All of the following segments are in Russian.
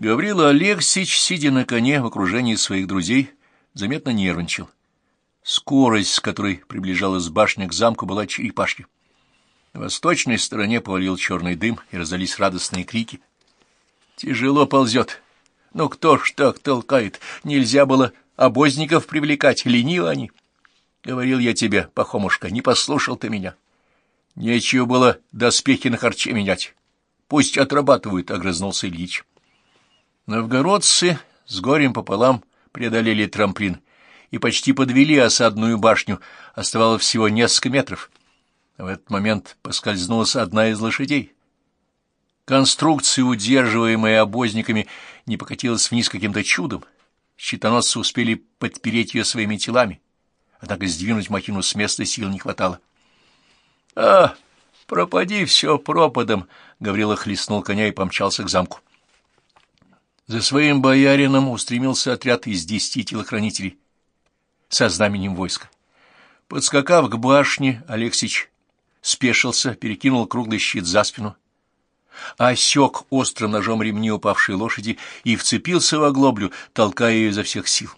Гаврила Алексеевич, сидя на коне в окружении своих друзей, заметно нервничал. Скорость, с которой приближалась башня к замку, была черепашья. На восточной стороне повалил черный дым, и раздались радостные крики. «Тяжело ползет. Ну кто ж так толкает? Нельзя было обозников привлекать, ленивы они. Говорил я тебе, Пахомушка, не послушал ты меня. Нечего было доспехи на харче менять. Пусть отрабатывают, — огрызнулся Ильич. Новгородцы с горем пополам преодолели трамплин и почти подвели осадную башню. Оставалось всего несколько метров. В этот момент поскользнулась одна из лошадей. Конструкция, удерживаемая обозниками, не покатилась вниз каким-то чудом. Щитоносцы успели подпереть ее своими телами, однако сдвинуть махину с места сил не хватало. — А, пропади все пропадом! — Гаврила хлестнул коня и помчался к замку. За своим боярином устремился отряд из десяти телохранителей со знаменем войска. Подскакав к башне, Алексич спешился, перекинул круглый щит за спину, осек острым ножом ремни упавшей лошади и вцепился в оглоблю, толкая ее изо всех сил.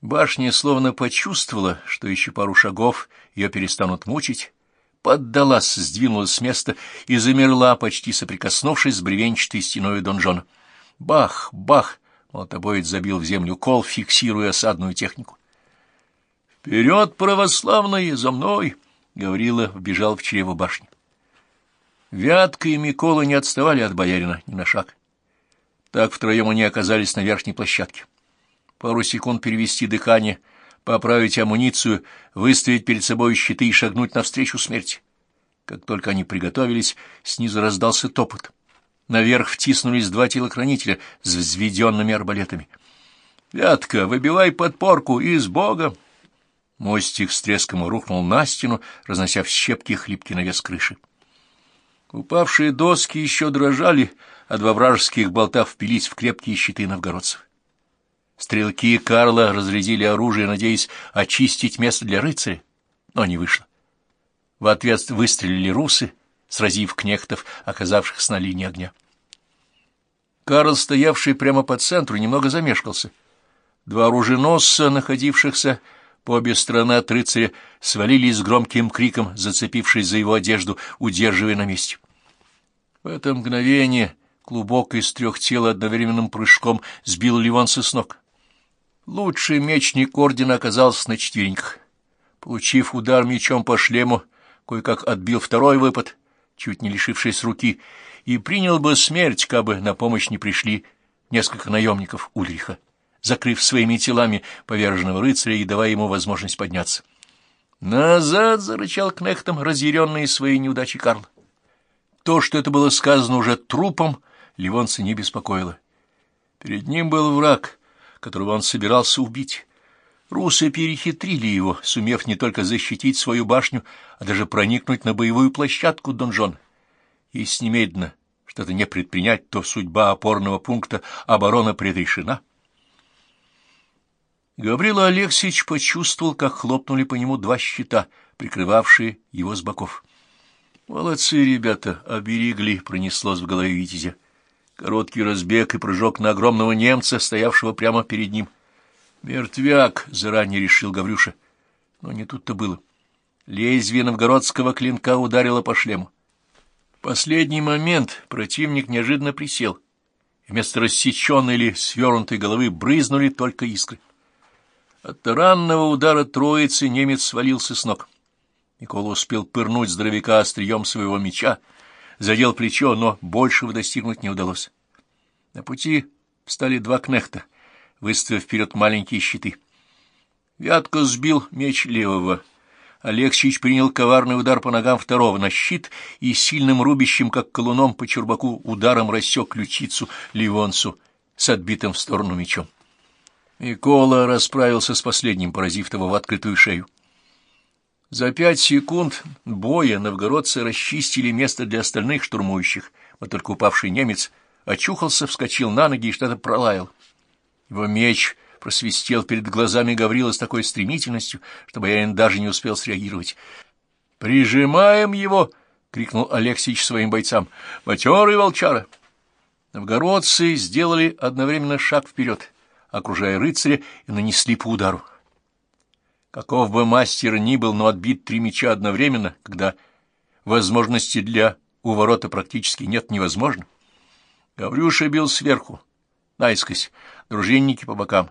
Башня словно почувствовала, что еще пару шагов ее перестанут мучить, поддалась, сдвинулась с места и замерла, почти соприкоснувшись с бревенчатой стеной донжона. Бах, бах! Молотобоец забил в землю кол, фиксируя осадную технику. «Вперед, православные, за мной!» — Гаврила вбежал в чрево башни. Вятка и Микола не отставали от боярина ни на шаг. Так втроем они оказались на верхней площадке. Пару секунд перевести дыхание, поправить амуницию, выставить перед собой щиты и шагнуть навстречу смерти. Как только они приготовились, снизу раздался топот. Наверх втиснулись два телохранителя с взведенными арбалетами. «Вятка, выбивай подпорку и с Богом!» Мостик с треском рухнул на стену, разнося в щепки хлипкий навес крыши. Упавшие доски еще дрожали, а два вражеских болта впились в крепкие щиты новгородцев. Стрелки Карла разрядили оружие, надеясь очистить место для рыцаря, но не вышло. В ответ выстрелили русы, сразив кнехтов, оказавшихся на линии огня. Карл, стоявший прямо по центру, немного замешкался. Два оруженосца, находившихся по обе стороны от рыцаря, свалились с громким криком, зацепившись за его одежду, удерживая на месте. В это мгновение клубок из трех тел одновременным прыжком сбил Ливанса с ног. Лучший мечник ордена оказался на четвереньках. Получив удар мечом по шлему, кое-как отбил второй выпад, чуть не лишившись руки, и принял бы смерть, кабы на помощь не пришли несколько наемников Ульриха, закрыв своими телами поверженного рыцаря и давая ему возможность подняться. «Назад!» — зарычал кнехтом, разъяренный своей неудачей Карл. То, что это было сказано уже трупом, Ливонца не беспокоило. Перед ним был враг, которого он собирался убить. Русы перехитрили его, сумев не только защитить свою башню, а даже проникнуть на боевую площадку донжон. Если немедленно что-то не предпринять, то судьба опорного пункта обороны предрешена. Гаврила Алексеевич почувствовал, как хлопнули по нему два щита, прикрывавшие его с боков. «Молодцы, ребята!» — оберегли, пронеслось в голове Витязя. Короткий разбег и прыжок на огромного немца, стоявшего прямо перед ним — «Мертвяк!» — заранее решил Гаврюша. Но не тут-то было. Лезвие новгородского клинка ударило по шлему. В последний момент противник неожиданно присел. Вместо рассеченной или свернутой головы брызнули только искры. От таранного удара троицы немец свалился с ног. Никола успел пырнуть здоровяка острием своего меча, задел плечо, но большего достигнуть не удалось. На пути встали два кнехта — выставив вперед маленькие щиты. Вятко сбил меч левого. Алексеич принял коварный удар по ногам второго на щит и сильным рубящим, как колуном по чурбаку, ударом рассек ключицу Ливонцу с отбитым в сторону мечом. Микола расправился с последним, поразив его в открытую шею. За пять секунд боя новгородцы расчистили место для остальных штурмующих, вот только упавший немец очухался, вскочил на ноги и что-то пролаял. Его меч просвистел перед глазами Гаврила с такой стремительностью, что боярин даже не успел среагировать. «Прижимаем его!» — крикнул Алексич своим бойцам. «Матерый волчара!» Новгородцы сделали одновременно шаг вперед, окружая рыцаря, и нанесли по удару. Каков бы мастер ни был, но отбит три меча одновременно, когда возможности для уворота практически нет, невозможно. Гаврюша бил сверху, наискось, дружинники по бокам,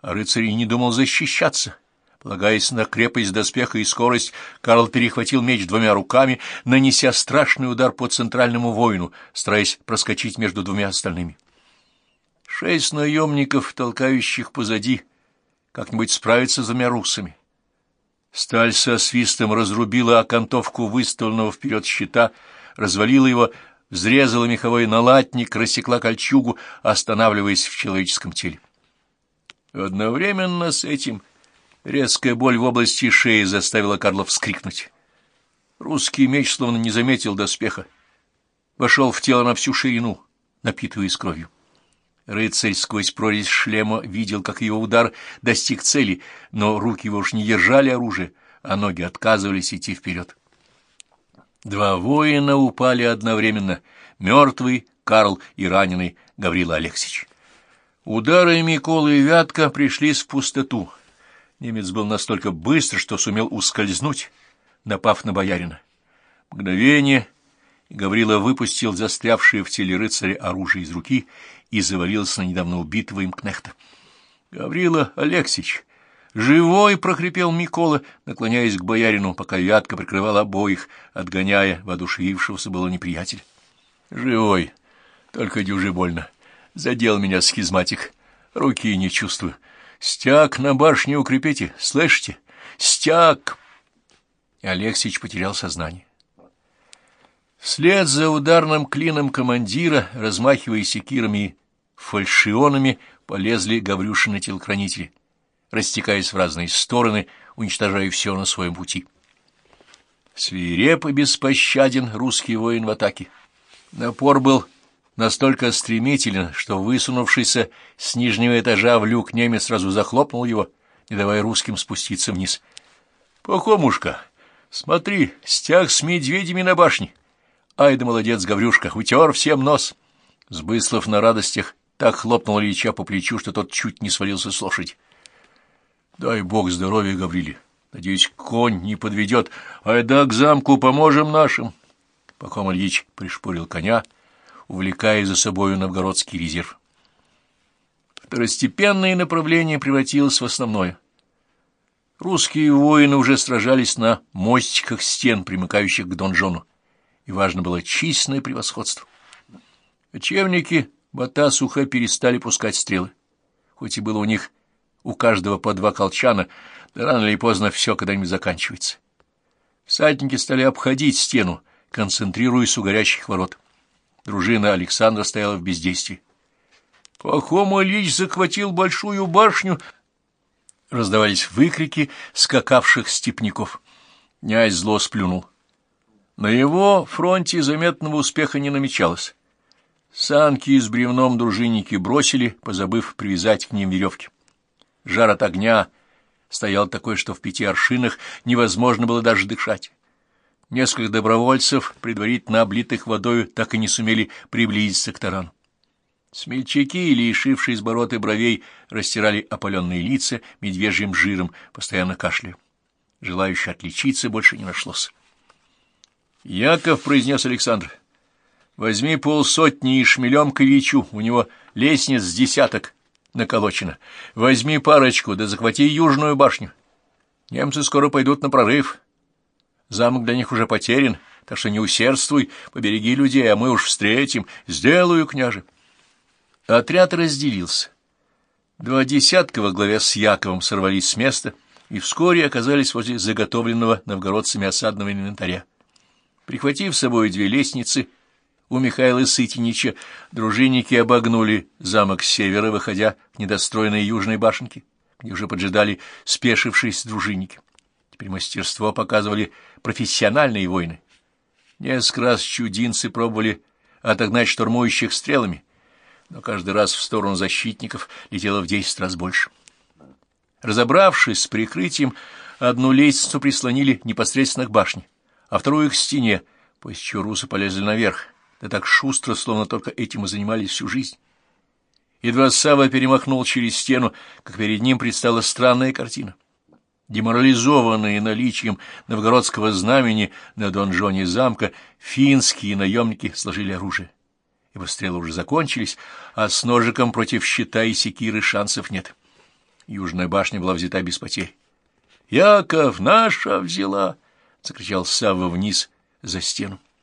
а рыцарь не думал защищаться. Полагаясь на крепость доспеха и скорость, Карл перехватил меч двумя руками, нанеся страшный удар по центральному воину, стараясь проскочить между двумя остальными. Шесть наемников, толкающих позади, как-нибудь справятся с двумя русами. Сталь со свистом разрубила окантовку выставленного вперед щита, развалила его, взрезала меховой налатник, рассекла кольчугу, останавливаясь в человеческом теле. Одновременно с этим резкая боль в области шеи заставила Карла вскрикнуть. Русский меч словно не заметил доспеха. Вошел в тело на всю ширину, напитываясь кровью. Рыцарь сквозь прорезь шлема видел, как его удар достиг цели, но руки его уж не держали оружие, а ноги отказывались идти вперед. Два воина упали одновременно — мертвый Карл и раненый Гаврила Алексич. Удары Миколы и Вятка пришлись в пустоту. Немец был настолько быстр, что сумел ускользнуть, напав на боярина. Мгновение, Гаврила выпустил застрявшее в теле рыцаря оружие из руки и завалился на недавно убитого им кнехта. — Гаврила Алексич! «Живой!» — прохрипел Микола, наклоняясь к боярину, пока Вятка прикрывал обоих, отгоняя воодушевившегося было неприятеля. «Живой! Только дюжи больно. Задел меня схизматик. Руки не чувствую. Стяг на башне укрепите, слышите? Стяг!» Алексич потерял сознание. Вслед за ударным клином командира, размахивая секирами и фальшионами, полезли Гаврюшины телохранители — растекаясь в разные стороны, уничтожая все на своем пути. Свиреп и беспощаден русский воин в атаке. Напор был настолько стремителен, что высунувшийся с нижнего этажа в люк немец сразу захлопнул его, не давая русским спуститься вниз. — Пахомушка, смотри, стяг с медведями на башне. Ай да молодец, Гаврюшка, утер всем нос. Сбыслов на радостях так хлопнул Ильича по плечу, что тот чуть не свалился с лошади. Дай бог здоровья, Гавриле. Надеюсь, конь не подведет. Айда к замку поможем нашим. Пахом Ильич пришпорил коня, увлекая за собою новгородский резерв. Второстепенное направление превратилось в основное. Русские воины уже сражались на мостиках стен, примыкающих к донжону, и важно было численное превосходство. Кочевники Батасуха перестали пускать стрелы, хоть и было у них у каждого по два колчана, да рано или поздно все когда-нибудь заканчивается. Всадники стали обходить стену, концентрируясь у горящих ворот. Дружина Александра стояла в бездействии. Пахом Ильич захватил большую башню. Раздавались выкрики скакавших степняков. Князь зло сплюнул. На его фронте заметного успеха не намечалось. Санки с бревном дружинники бросили, позабыв привязать к ним веревки. Жар от огня стоял такой, что в пяти аршинах невозможно было даже дышать. Несколько добровольцев, предварительно облитых водою, так и не сумели приблизиться к тарану. Смельчаки, лишившие бород и бровей, растирали опаленные лица медвежьим жиром, постоянно кашляя. Желающих отличиться больше не нашлось. «Яков», — произнес Александр, — «возьми полсотни и шмелем к Ильичу, у него лестниц с десяток, наколочено. Возьми парочку, да захвати южную башню. Немцы скоро пойдут на прорыв. Замок для них уже потерян, так что не усердствуй, побереги людей, а мы уж встретим. Сделаю, княже. Отряд разделился. Два десятка во главе с Яковом сорвались с места и вскоре оказались возле заготовленного новгородцами осадного инвентаря. Прихватив с собой две лестницы, у Михаила Сытинича дружинники обогнули замок с севера, выходя к недостроенной южной башенке, где уже поджидали спешившиеся дружинники. Теперь мастерство показывали профессиональные воины. Несколько раз чудинцы пробовали отогнать штурмующих стрелами, но каждый раз в сторону защитников летело в десять раз больше. Разобравшись с прикрытием, одну лестницу прислонили непосредственно к башне, а вторую к стене, после чего русы полезли наверх, да так шустро, словно только этим и занимались всю жизнь. Едва Сава перемахнул через стену, как перед ним предстала странная картина. Деморализованные наличием новгородского знамени на донжоне замка, финские наемники сложили оружие. Ибо стрелы уже закончились, а с ножиком против щита и секиры шансов нет. Южная башня была взята без потерь. — Яков, наша взяла! — закричал Савва вниз за стену. —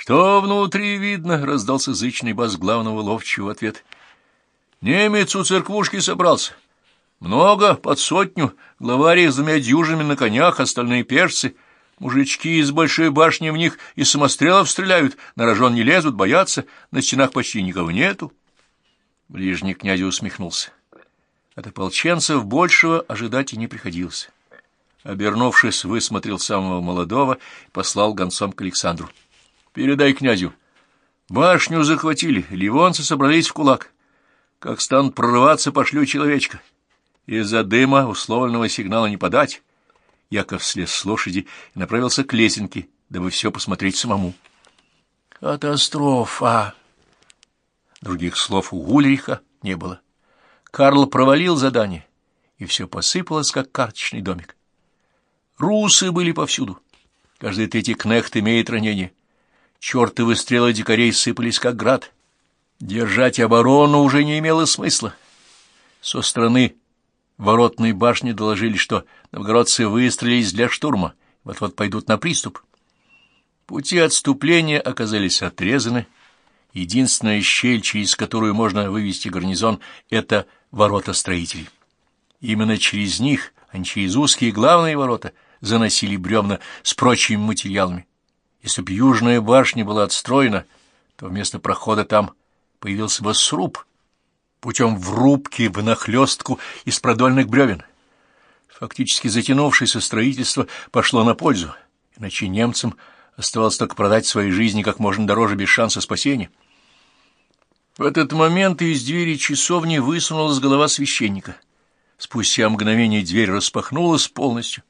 Что внутри видно? — раздался зычный бас главного ловчего в ответ. — Немец у церквушки собрался. — много, под сотню, главари с двумя дюжинами на конях, остальные перцы. Мужички из большой башни в них из самострелов стреляют, на рожон не лезут, боятся, на стенах почти никого нету. Ближний князь усмехнулся. От ополченцев большего ожидать и не приходилось. Обернувшись, высмотрел самого молодого и послал гонцом к Александру. — Передай князю. Башню захватили, ливонцы собрались в кулак. Как станут прорываться, пошлю человечка. Из-за дыма условленного сигнала не подать. Яков слез с лошади и направился к лесенке, дабы все посмотреть самому. Катастрофа! Других слов у Ульриха не было. Карл провалил задание, и все посыпалось, как карточный домик. Русы были повсюду. Каждый третий кнехт имеет ранение. Чертовы стрелы дикарей сыпались, как град. Держать оборону уже не имело смысла. Со стороны воротной башни доложили, что новгородцы выстроились для штурма, вот-вот пойдут на приступ. Пути отступления оказались отрезаны. Единственная щель, через которую можно вывести гарнизон, — это ворота строителей. Именно через них, а не через узкие главные ворота, заносили бревна с прочими материалами. Если б южная башня была отстроена, то вместо прохода там появился бы сруб — путем врубки в нахлестку из продольных бревен. Фактически затянувшееся строительство пошло на пользу, иначе немцам оставалось только продать свои жизни как можно дороже без шанса спасения. В этот момент из двери часовни высунулась голова священника. Спустя мгновение дверь распахнулась полностью,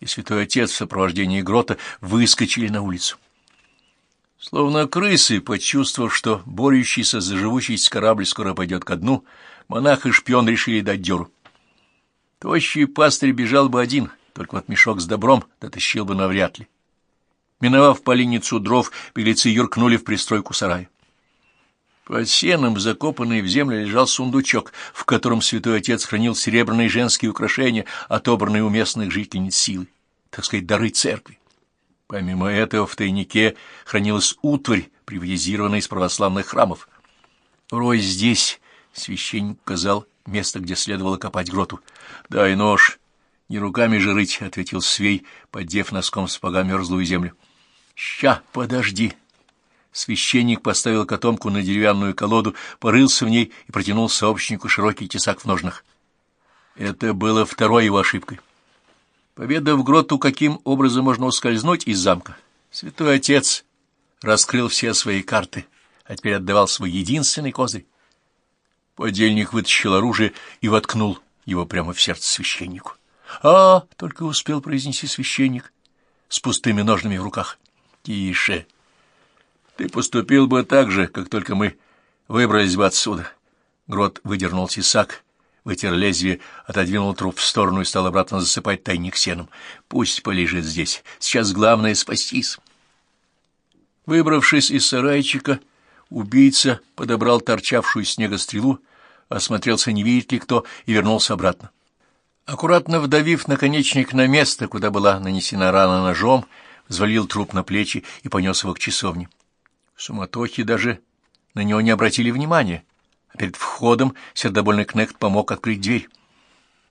и святой отец в сопровождении грота выскочили на улицу. Словно крысы, почувствовав, что борющийся за живучесть корабль скоро пойдет ко дну, монах и шпион решили дать дёру. Тощий пастырь бежал бы один, только вот мешок с добром дотащил бы навряд ли. Миновав поленницу дров, беглецы юркнули в пристройку сарая. Под сеном, закопанный в землю, лежал сундучок, в котором святой отец хранил серебряные женские украшения, отобранные у местных жительниц силы, так сказать, дары церкви. Помимо этого в тайнике хранилась утварь, приватизированная из православных храмов. «Рой здесь», — священник указал место, где следовало копать гроту. «Дай нож, не руками же рыть», — ответил Свей, поддев носком сапога мерзлую землю. «Ща, подожди». Священник поставил котомку на деревянную колоду, порылся в ней и протянул сообщнику широкий тесак в ножнах. Это было второй его ошибкой. Поведав Гроту, каким образом можно ускользнуть из замка, святой отец раскрыл все свои карты, а теперь отдавал свой единственный козырь. Подельник вытащил оружие и воткнул его прямо в сердце священнику. «А!» — только успел произнести священник с пустыми ножными в руках. «Тише! Ты поступил бы так же, как только мы выбрались бы отсюда». Грот выдернул тесак вытер лезвие, отодвинул труп в сторону и стал обратно засыпать тайник сеном. Пусть полежит здесь. Сейчас главное — спастись. Выбравшись из сарайчика, убийца подобрал торчавшую из снега стрелу, осмотрелся, не видит ли кто, и вернулся обратно. Аккуратно вдавив наконечник на место, куда была нанесена рана ножом, взвалил труп на плечи и понес его к часовне. В суматохе даже на него не обратили внимания а перед входом сердобольный кнехт помог открыть дверь.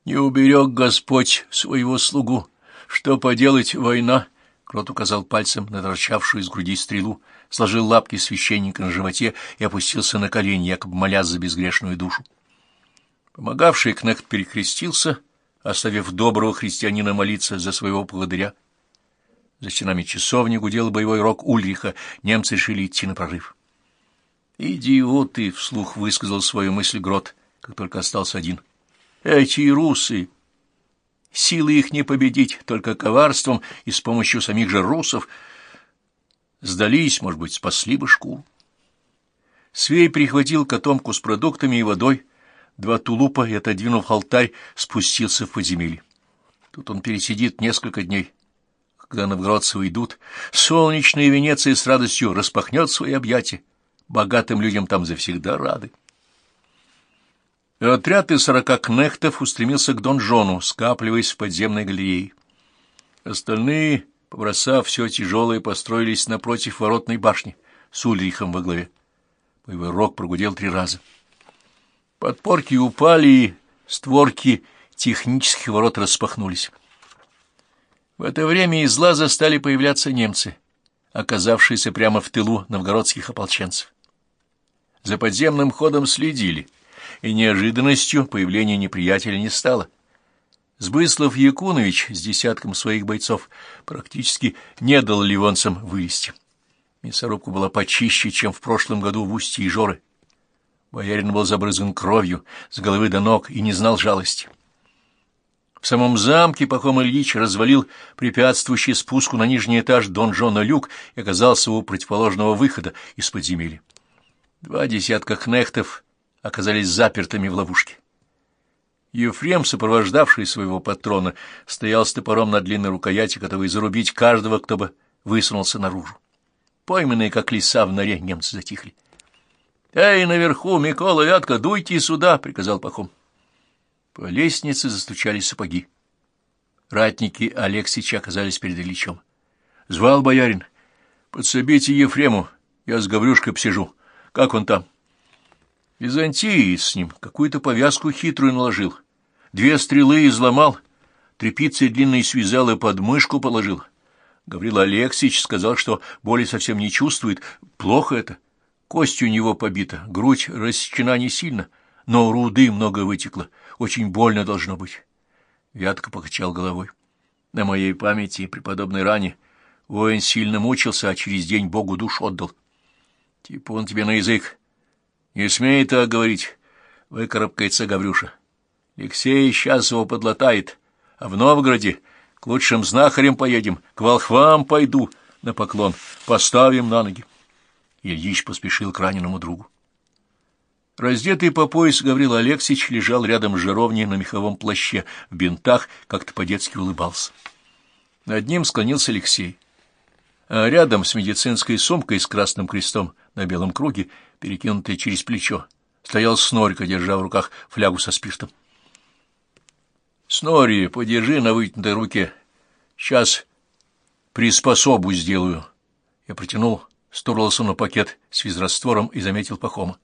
«Не уберег Господь своего слугу. Что поделать, война?» Крот указал пальцем на торчавшую из груди стрелу, сложил лапки священника на животе и опустился на колени, якобы моля за безгрешную душу. Помогавший кнехт перекрестился, оставив доброго христианина молиться за своего поводыря. За стенами часовни гудел боевой рог Ульриха, немцы решили идти на прорыв. «Идиоты!» — вслух высказал свою мысль Грот, как только остался один. «Эти русы! Силы их не победить, только коварством и с помощью самих же русов. Сдались, может быть, спасли бы шкуру. Свей прихватил котомку с продуктами и водой, два тулупа и, отодвинув алтарь, спустился в подземелье. Тут он пересидит несколько дней. Когда новгородцы уйдут, солнечная Венеция с радостью распахнет свои объятия. Богатым людям там завсегда рады. Отряд из сорока кнехтов устремился к донжону, скапливаясь в подземной галерее. Остальные, побросав все тяжелое, построились напротив воротной башни с Ульрихом во главе. Боевой рог прогудел три раза. Подпорки упали, и створки технических ворот распахнулись. В это время из лаза стали появляться немцы, оказавшиеся прямо в тылу новгородских ополченцев. За подземным ходом следили, и неожиданностью появления неприятеля не стало. Сбыслов Якунович с десятком своих бойцов практически не дал ливонцам вылезти. Мясорубка была почище, чем в прошлом году в устье Ижоры. Боярин был забрызган кровью с головы до ног и не знал жалости. В самом замке Пахом Ильич развалил препятствующий спуску на нижний этаж донжона люк и оказался у противоположного выхода из подземелья. Два десятка кнехтов оказались запертыми в ловушке. Ефрем, сопровождавший своего патрона, стоял с топором на длинной рукояти, готовый зарубить каждого, кто бы высунулся наружу. Пойманные, как лиса в норе, немцы затихли. — Эй, наверху, Микола, Вятка, дуйте сюда! — приказал Пахом. По лестнице застучали сапоги. Ратники Алексича оказались перед Ильичом. Звал боярин. «Подсобите Ефрему, я с Гаврюшкой посижу. Как он там?» Византии с ним какую-то повязку хитрую наложил. Две стрелы изломал, тряпицей длинной связал и под мышку положил. Гаврил Алексич сказал, что боли совсем не чувствует. Плохо это. Кость у него побита, грудь рассечена не сильно, но руды много вытекло. Очень больно должно быть. Вятка покачал головой. На моей памяти при подобной ране воин сильно мучился, а через день Богу душ отдал. Типа он тебе на язык. Не смей так говорить, — выкарабкается Гаврюша. Алексей сейчас его подлатает, а в Новгороде к лучшим знахарям поедем, к волхвам пойду на поклон, поставим на ноги. Ильич поспешил к раненому другу. Раздетый по пояс Гаврил Алексеевич лежал рядом с жаровней на меховом плаще, в бинтах, как-то по-детски улыбался. Над ним склонился Алексей. А рядом с медицинской сумкой с красным крестом на белом круге, перекинутой через плечо, стоял Снорька, держа в руках флягу со спиртом. — Снори, подержи на вытянутой руке. Сейчас приспособу сделаю. Я протянул Стурлосону пакет с физраствором и заметил Пахома.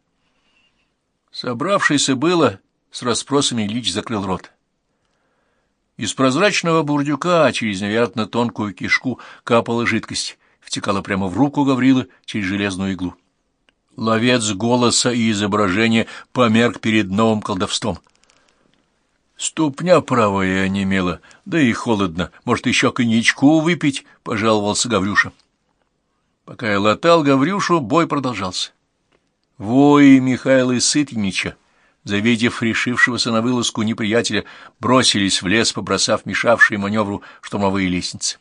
Собравшийся было, с расспросами Ильич закрыл рот. Из прозрачного бурдюка через невероятно тонкую кишку капала жидкость, втекала прямо в руку Гаврилы через железную иглу. Ловец голоса и изображения померк перед новым колдовством. «Ступня правая онемела, да и холодно. Может, еще коньячку выпить?» — пожаловался Гаврюша. Пока я латал Гаврюшу, бой продолжался. Вои Михаила Сытнича, завидев решившегося на вылазку неприятеля, бросились в лес, побросав мешавшие маневру штурмовые лестницы.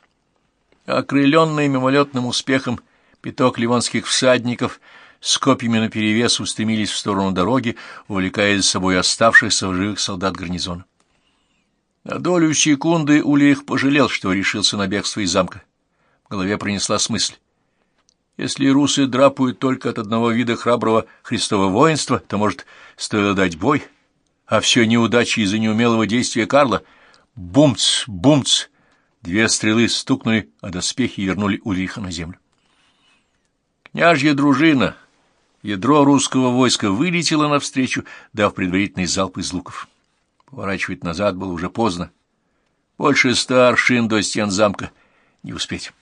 Окрыленный мимолетным успехом пяток ливонских всадников с копьями наперевес устремились в сторону дороги, увлекая за собой оставшихся в живых солдат гарнизона. На долю секунды Ульрих пожалел, что решился на бегство из замка. В голове пронеслась мысль. Если русы драпают только от одного вида храброго христового воинства, то, может, стоило дать бой, а все неудачи из-за неумелого действия Карла. Бумц, бумц! Две стрелы стукнули, а доспехи вернули Ульриха на землю. Княжья дружина, ядро русского войска, вылетело навстречу, дав предварительный залп из луков. Поворачивать назад было уже поздно. Больше ста аршин до стен замка не успеть.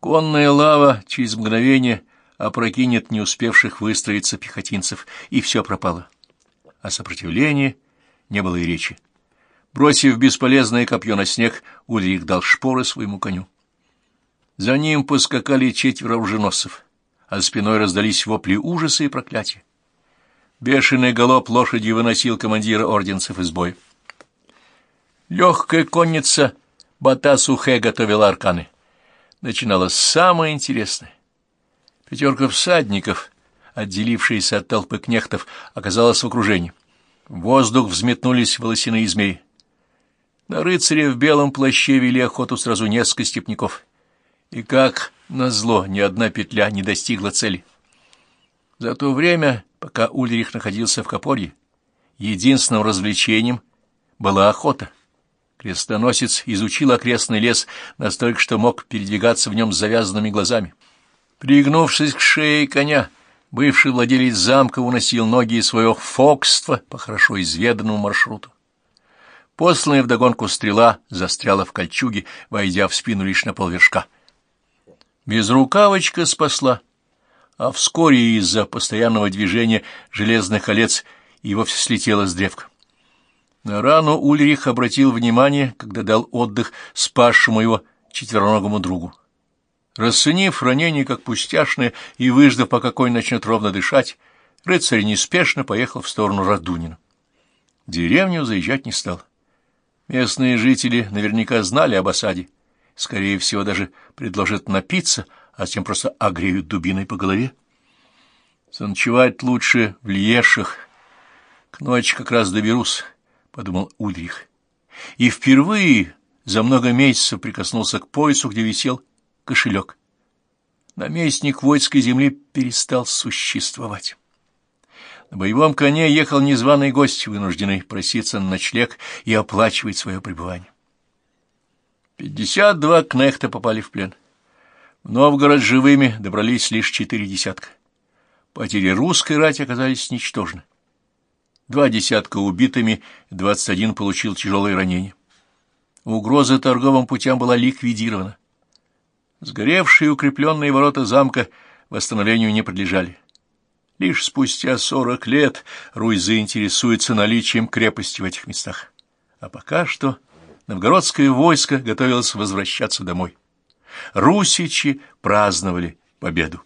Конная лава через мгновение опрокинет не успевших выстроиться пехотинцев, и все пропало. О сопротивлении не было и речи. Бросив бесполезное копье на снег, Ульрих дал шпоры своему коню. За ним поскакали четверо оруженосцев, а спиной раздались вопли ужаса и проклятия. Бешеный галоп лошади выносил командира орденцев из боя. Легкая конница Батасухе готовила арканы начиналось самое интересное. Пятерка всадников, отделившаяся от толпы кнехтов, оказалась в окружении. В воздух взметнулись волосяные змеи. На рыцаря в белом плаще вели охоту сразу несколько степняков. И как назло, ни одна петля не достигла цели. За то время, пока Ульрих находился в Копорье, единственным развлечением была охота. Крестоносец изучил окрестный лес настолько, что мог передвигаться в нем с завязанными глазами. Пригнувшись к шее коня, бывший владелец замка уносил ноги из своего фокства по хорошо изведанному маршруту. Посланная вдогонку стрела застряла в кольчуге, войдя в спину лишь на полвершка. Безрукавочка спасла, а вскоре из-за постоянного движения железных колец и вовсе слетела с древка. На рану Ульрих обратил внимание, когда дал отдых спасшему его четвероногому другу. Расценив ранение как пустяшное и выждав, пока конь начнет ровно дышать, рыцарь неспешно поехал в сторону Радунина. Деревню заезжать не стал. Местные жители наверняка знали об осаде. Скорее всего, даже предложат напиться, а затем просто огреют дубиной по голове. Заночевать лучше в Льешах. К ночи как раз доберусь, — подумал Ульрих. И впервые за много месяцев прикоснулся к поясу, где висел кошелек. Наместник воинской земли перестал существовать. На боевом коне ехал незваный гость, вынужденный проситься на ночлег и оплачивать свое пребывание. Пятьдесят два кнехта попали в плен. В Новгород живыми добрались лишь четыре десятка. Потери русской рати оказались ничтожны. Два десятка убитыми, двадцать один получил тяжелые ранения. Угроза торговым путям была ликвидирована. Сгоревшие укрепленные ворота замка восстановлению не подлежали. Лишь спустя сорок лет Русь заинтересуется наличием крепости в этих местах. А пока что новгородское войско готовилось возвращаться домой. Русичи праздновали победу.